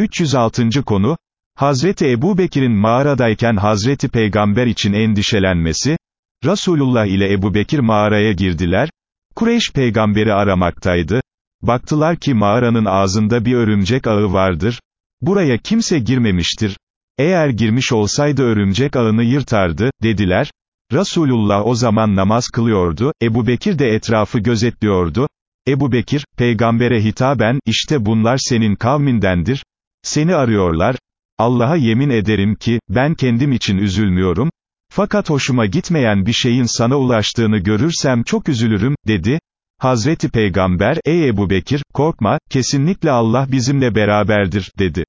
306. konu, Hazreti Ebu Bekir'in mağaradayken Hazreti Peygamber için endişelenmesi, Resulullah ile Ebu Bekir mağaraya girdiler, Kureyş peygamberi aramaktaydı, baktılar ki mağaranın ağzında bir örümcek ağı vardır, buraya kimse girmemiştir, eğer girmiş olsaydı örümcek ağını yırtardı, dediler, Resulullah o zaman namaz kılıyordu, Ebu Bekir de etrafı gözetliyordu, Ebu Bekir, peygambere hitaben, işte bunlar senin kavmindendir, seni arıyorlar, Allah'a yemin ederim ki, ben kendim için üzülmüyorum, fakat hoşuma gitmeyen bir şeyin sana ulaştığını görürsem çok üzülürüm, dedi. Hazreti Peygamber, ey Ebu Bekir, korkma, kesinlikle Allah bizimle beraberdir, dedi.